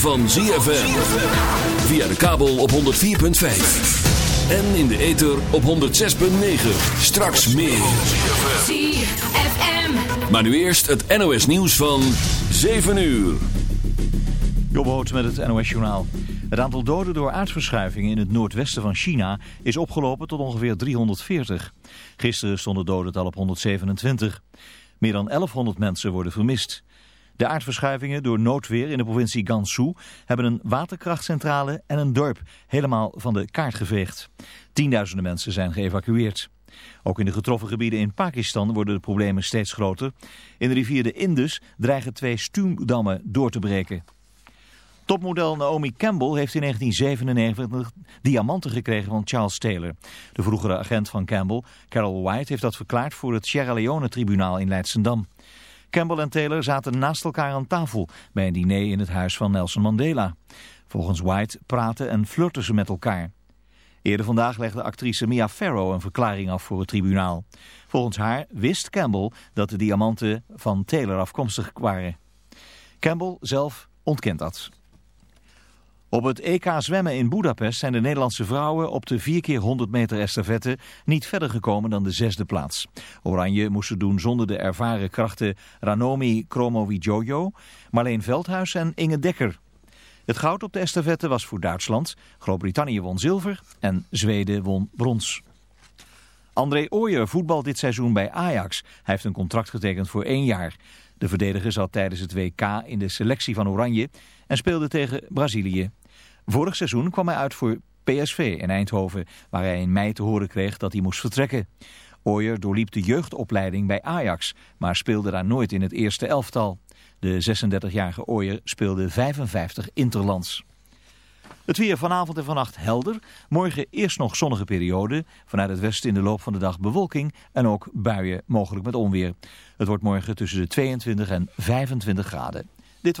van ZFM. Via de kabel op 104.5. En in de ether op 106.9. Straks meer. ZFM. Maar nu eerst het NOS nieuws van 7 uur. Jobboot met het NOS Journaal. Het aantal doden door aardverschuivingen in het noordwesten van China is opgelopen tot ongeveer 340. Gisteren stond het dodental op 127. Meer dan 1100 mensen worden vermist. De aardverschuivingen door noodweer in de provincie Gansu hebben een waterkrachtcentrale en een dorp helemaal van de kaart geveegd. Tienduizenden mensen zijn geëvacueerd. Ook in de getroffen gebieden in Pakistan worden de problemen steeds groter. In de rivier de Indus dreigen twee stuwdammen door te breken. Topmodel Naomi Campbell heeft in 1997 diamanten gekregen van Charles Taylor. De vroegere agent van Campbell, Carol White, heeft dat verklaard voor het Sierra Leone-tribunaal in Leidschendam. Campbell en Taylor zaten naast elkaar aan tafel bij een diner in het huis van Nelson Mandela. Volgens White praten en flirten ze met elkaar. Eerder vandaag legde actrice Mia Farrow een verklaring af voor het tribunaal. Volgens haar wist Campbell dat de diamanten van Taylor afkomstig waren. Campbell zelf ontkent dat. Op het EK zwemmen in Budapest zijn de Nederlandse vrouwen op de 4 keer 100 meter estafette niet verder gekomen dan de zesde plaats. Oranje moesten doen zonder de ervaren krachten Ranomi Kromowidjojo, Marleen Veldhuis en Inge Dekker. Het goud op de estafette was voor Duitsland, Groot-Brittannië won zilver en Zweden won brons. André Ooyer voetbalt dit seizoen bij Ajax. Hij heeft een contract getekend voor één jaar. De verdediger zat tijdens het WK in de selectie van Oranje en speelde tegen Brazilië. Vorig seizoen kwam hij uit voor PSV in Eindhoven, waar hij in mei te horen kreeg dat hij moest vertrekken. Ooyer doorliep de jeugdopleiding bij Ajax, maar speelde daar nooit in het eerste elftal. De 36-jarige Ooyer speelde 55 interlands. Het weer vanavond en vannacht helder. Morgen eerst nog zonnige periode. Vanuit het westen in de loop van de dag bewolking en ook buien, mogelijk met onweer. Het wordt morgen tussen de 22 en 25 graden. Dit...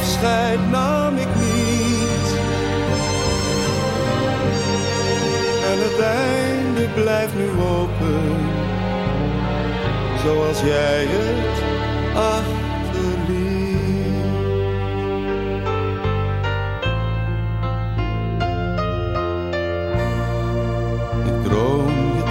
Afscheid nam ik niet. En het einde blijft nu open zoals jij het achterliet. Ik droom je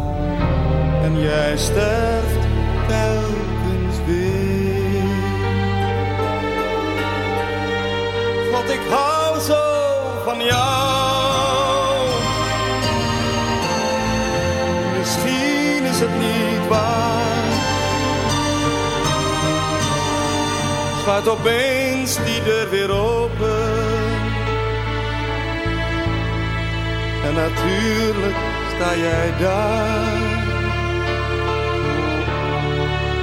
En jij sterft telkens weer. Want ik hou zo van jou. Misschien is het niet waar. Gaat opeens die deur weer open. En natuurlijk sta jij daar.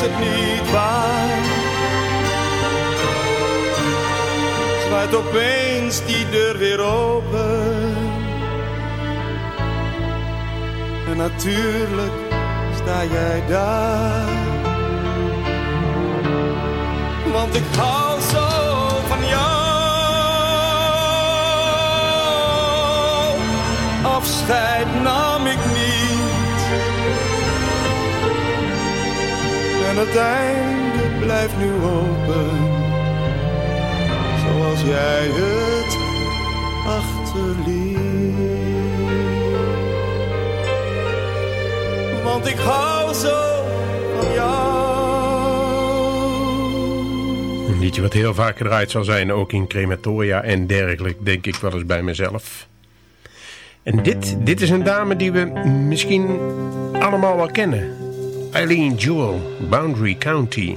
is het niet waar. Zwaait opeens die deur weer open. En natuurlijk sta jij daar. Want ik hou zo van jou. Afscheid nam ik het einde blijft nu open. Zoals jij het achterliet. Want ik hou zo van jou. Een liedje wat heel vaak gedraaid zal zijn, ook in crematoria en dergelijke, denk ik wel eens bij mezelf. En dit, dit is een dame die we misschien allemaal wel kennen. Eileen Jewell, Boundary County.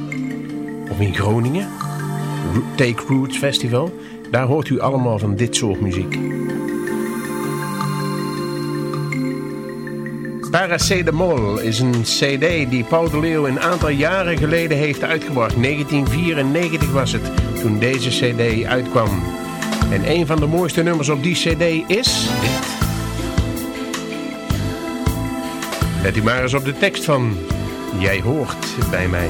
Of in Groningen. Take Roots Festival. Daar hoort u allemaal van dit soort muziek. Paracetamol is een cd die Paul de Leeuw een aantal jaren geleden heeft uitgebracht. 1994 was het toen deze cd uitkwam. En een van de mooiste nummers op die cd is dit. Let u maar eens op de tekst van Jij hoort bij mij.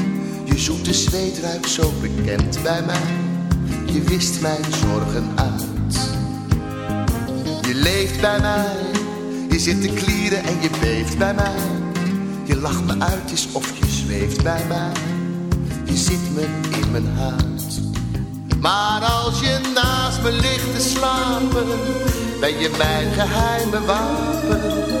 Zoete zweet ruikt zo bekend bij mij. Je wist mijn zorgen uit. Je leeft bij mij. Je zit te klieren en je beeft bij mij. Je lacht me uit, is of je zweeft bij mij. Je zit me in mijn huid. Maar als je naast me ligt te slapen, ben je mijn geheime wapen.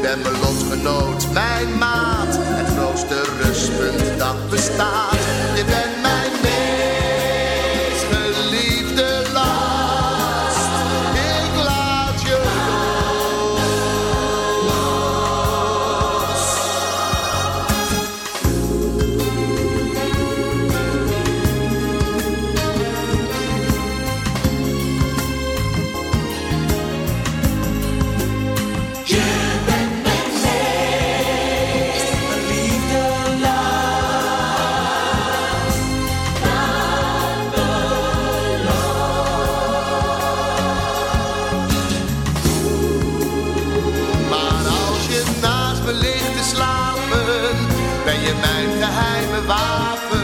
Je bent mijn lotgenoot, mijn maat, het grootste rustpunt dat bestaat. Je bent je mijn geheime wapen.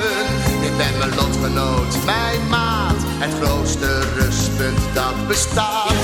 Je bent mijn lotgenoot, mijn maat, het grootste rustpunt dat bestaat.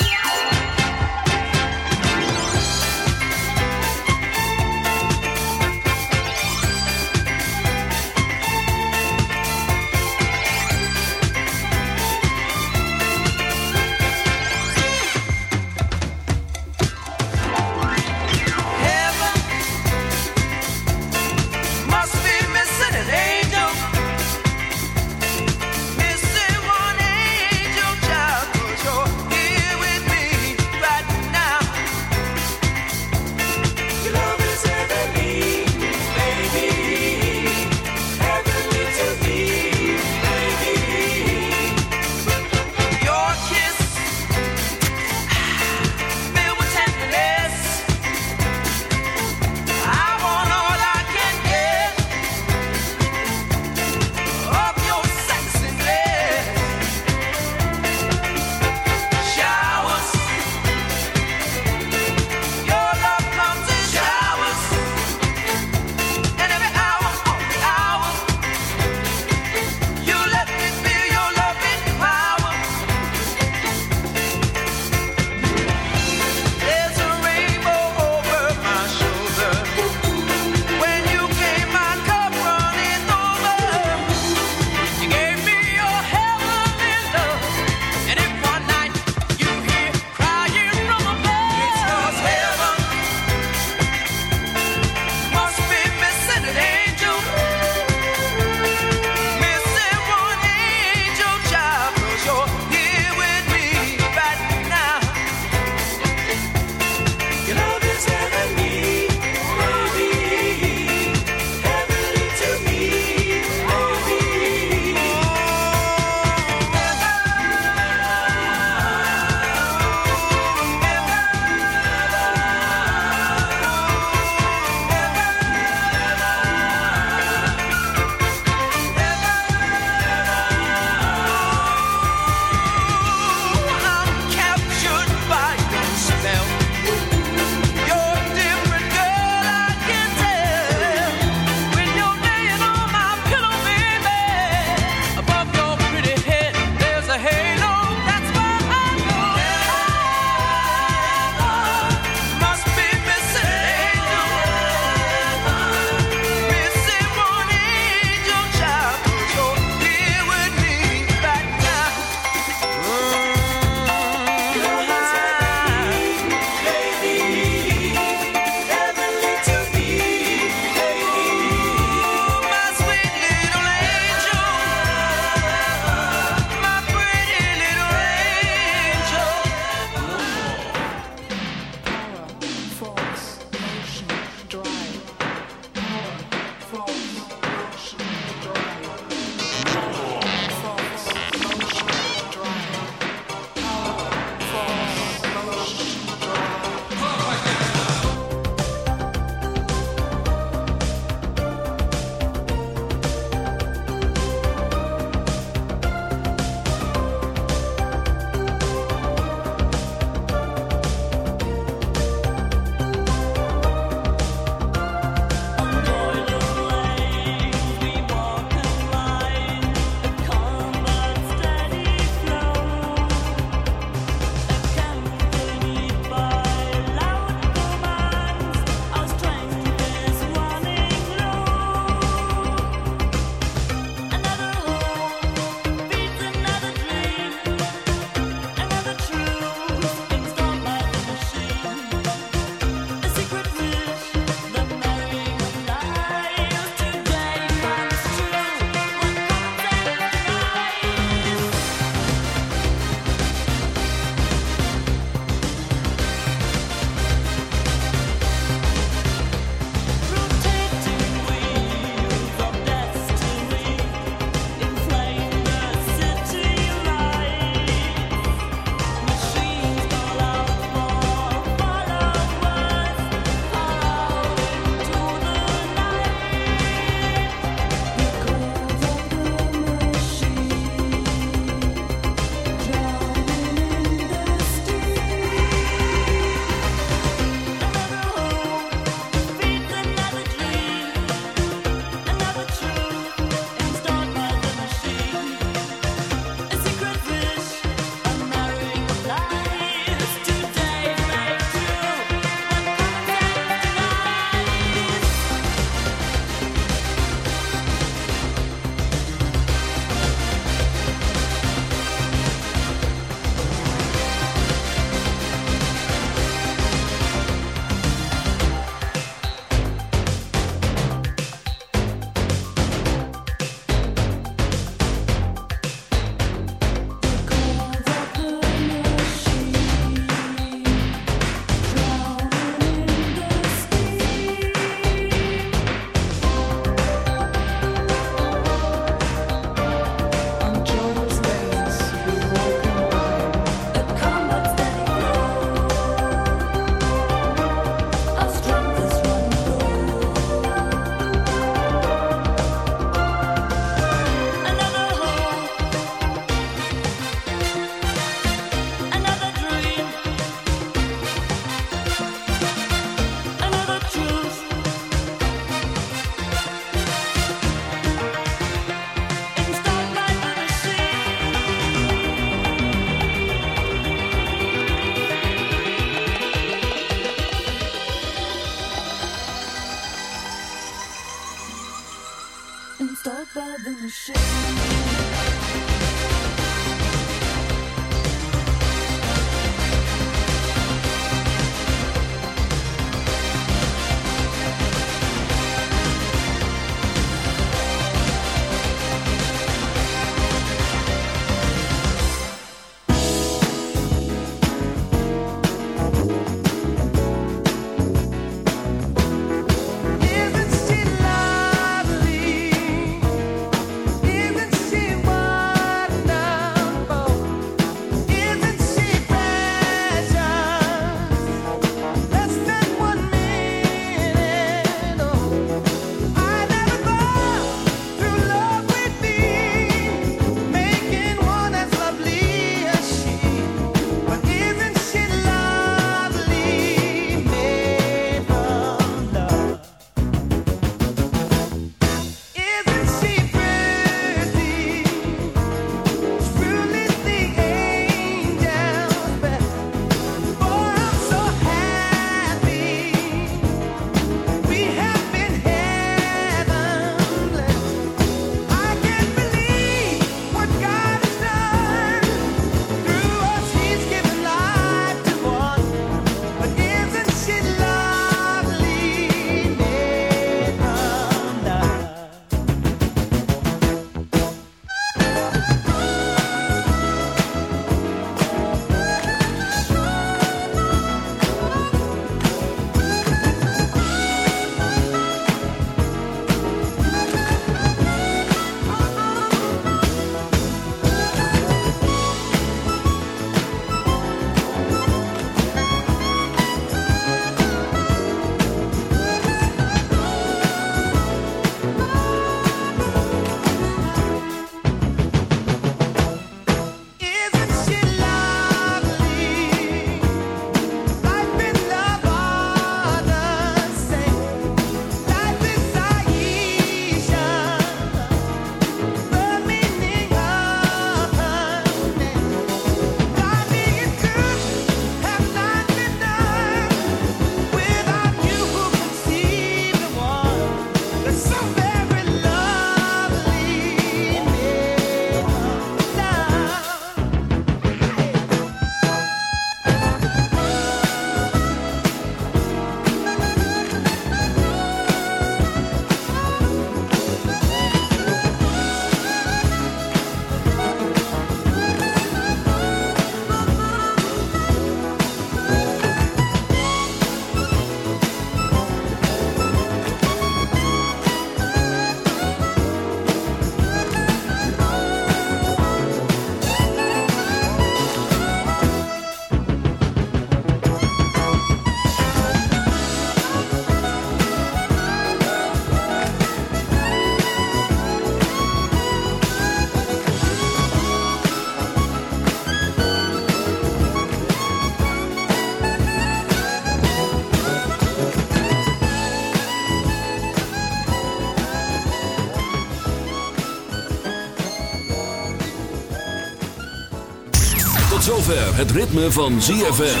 Zover het ritme van ZFM.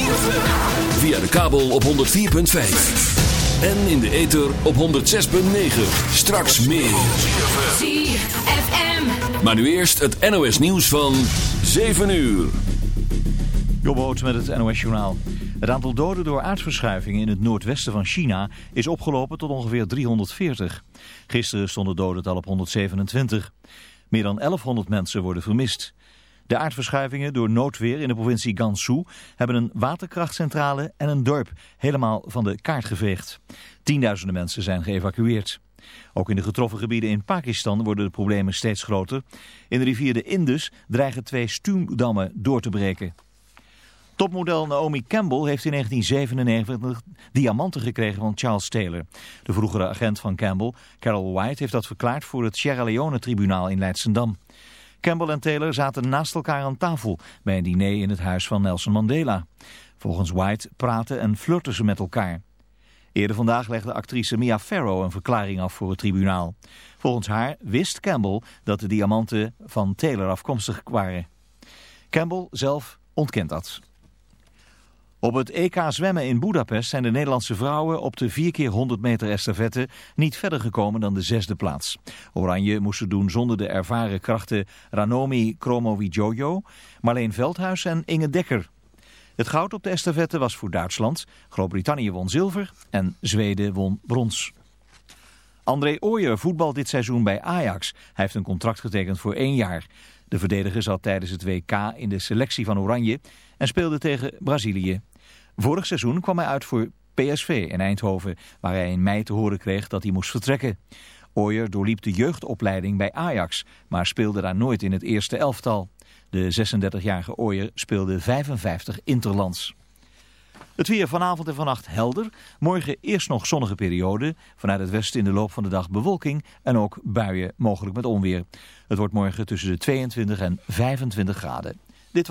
Via de kabel op 104.5. En in de ether op 106.9. Straks meer. ZFM. Maar nu eerst het NOS nieuws van 7 uur. Jobboot met het NOS Journaal. Het aantal doden door aardverschuivingen in het noordwesten van China is opgelopen tot ongeveer 340. Gisteren stond het dodental op 127. Meer dan 1100 mensen worden vermist. De aardverschuivingen door noodweer in de provincie Gansu hebben een waterkrachtcentrale en een dorp helemaal van de kaart geveegd. Tienduizenden mensen zijn geëvacueerd. Ook in de getroffen gebieden in Pakistan worden de problemen steeds groter. In de rivier de Indus dreigen twee stuwdammen door te breken. Topmodel Naomi Campbell heeft in 1997 diamanten gekregen van Charles Taylor. De vroegere agent van Campbell, Carol White, heeft dat verklaard voor het Sierra Leone-tribunaal in Leidschendam. Campbell en Taylor zaten naast elkaar aan tafel bij een diner in het huis van Nelson Mandela. Volgens White praten en flirten ze met elkaar. Eerder vandaag legde actrice Mia Farrow een verklaring af voor het tribunaal. Volgens haar wist Campbell dat de diamanten van Taylor afkomstig waren. Campbell zelf ontkent dat. Op het EK zwemmen in Budapest zijn de Nederlandse vrouwen op de 4 keer 100 meter estafette niet verder gekomen dan de zesde plaats. Oranje moest doen zonder de ervaren krachten Ranomi Kromowidjojo, Marleen Veldhuis en Inge Dekker. Het goud op de estafette was voor Duitsland, Groot-Brittannië won zilver en Zweden won brons. André Ooyer voetbalt dit seizoen bij Ajax. Hij heeft een contract getekend voor één jaar. De verdediger zat tijdens het WK in de selectie van Oranje en speelde tegen Brazilië. Vorig seizoen kwam hij uit voor PSV in Eindhoven, waar hij in mei te horen kreeg dat hij moest vertrekken. Ooyer doorliep de jeugdopleiding bij Ajax, maar speelde daar nooit in het eerste elftal. De 36-jarige Ooyer speelde 55 interlands. Het weer vanavond en vannacht helder. Morgen eerst nog zonnige periode. Vanuit het westen in de loop van de dag bewolking en ook buien mogelijk met onweer. Het wordt morgen tussen de 22 en 25 graden. Dit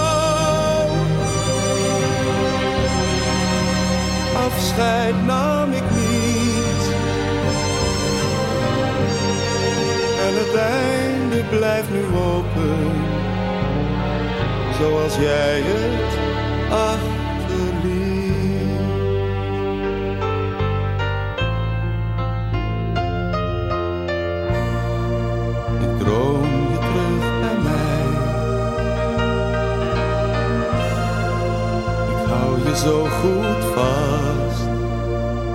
Afscheid nam ik niet. En het einde blijft nu open. Zoals jij het achterliet. Ik droom je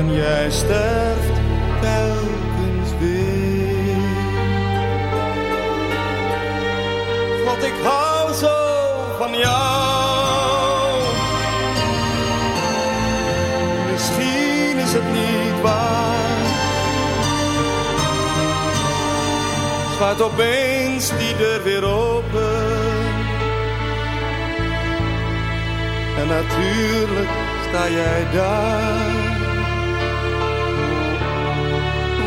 en jij sterft telkens weer. God, ik hou zo van jou. Misschien is het niet waar. Gaat opeens die deur weer open. En natuurlijk sta jij daar.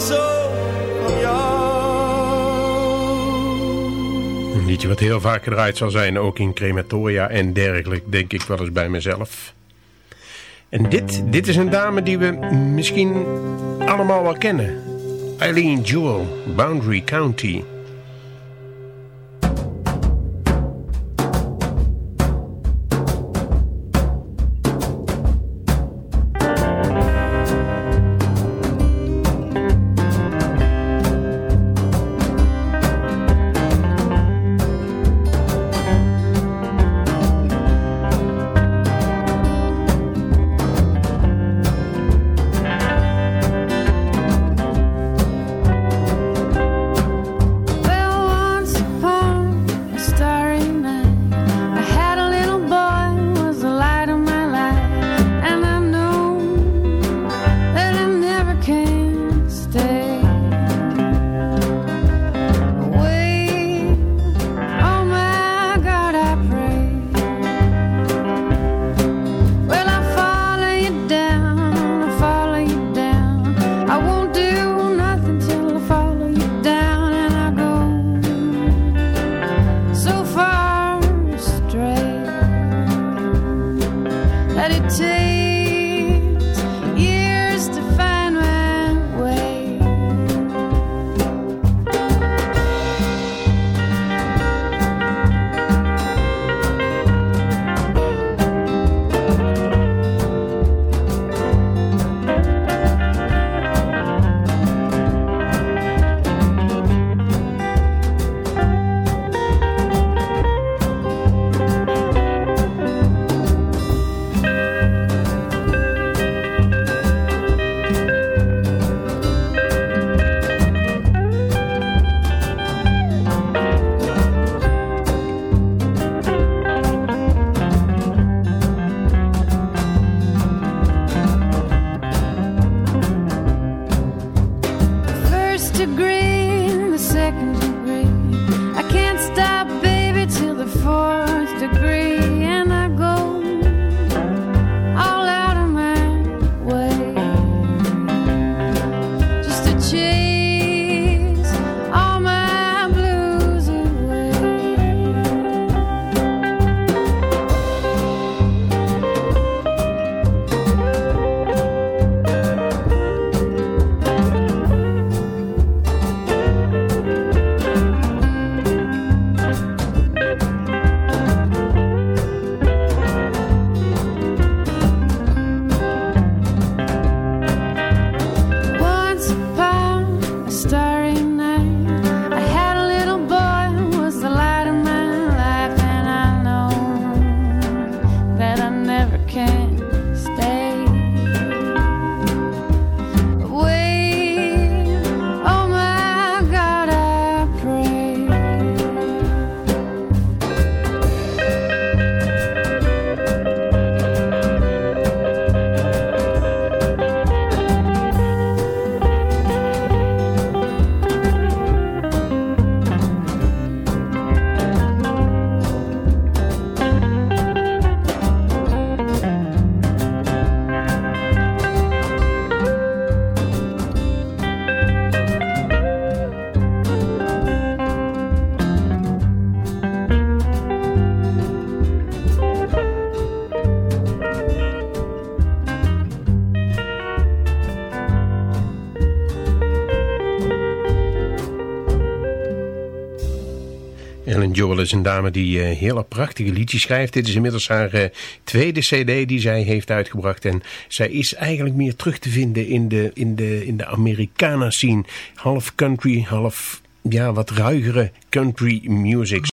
zo van jou. Een liedje wat heel vaak gedraaid zal zijn, ook in crematoria en dergelijke, denk ik wel eens bij mezelf. En dit, dit is een dame die we misschien allemaal wel kennen. Eileen Jewell, Boundary County. Is een dame die eh, hele prachtige liedjes schrijft. Dit is inmiddels haar eh, tweede cd die zij heeft uitgebracht. En zij is eigenlijk meer terug te vinden in de, in de, in de Americana scene. Half country, half ja, wat ruigere country music.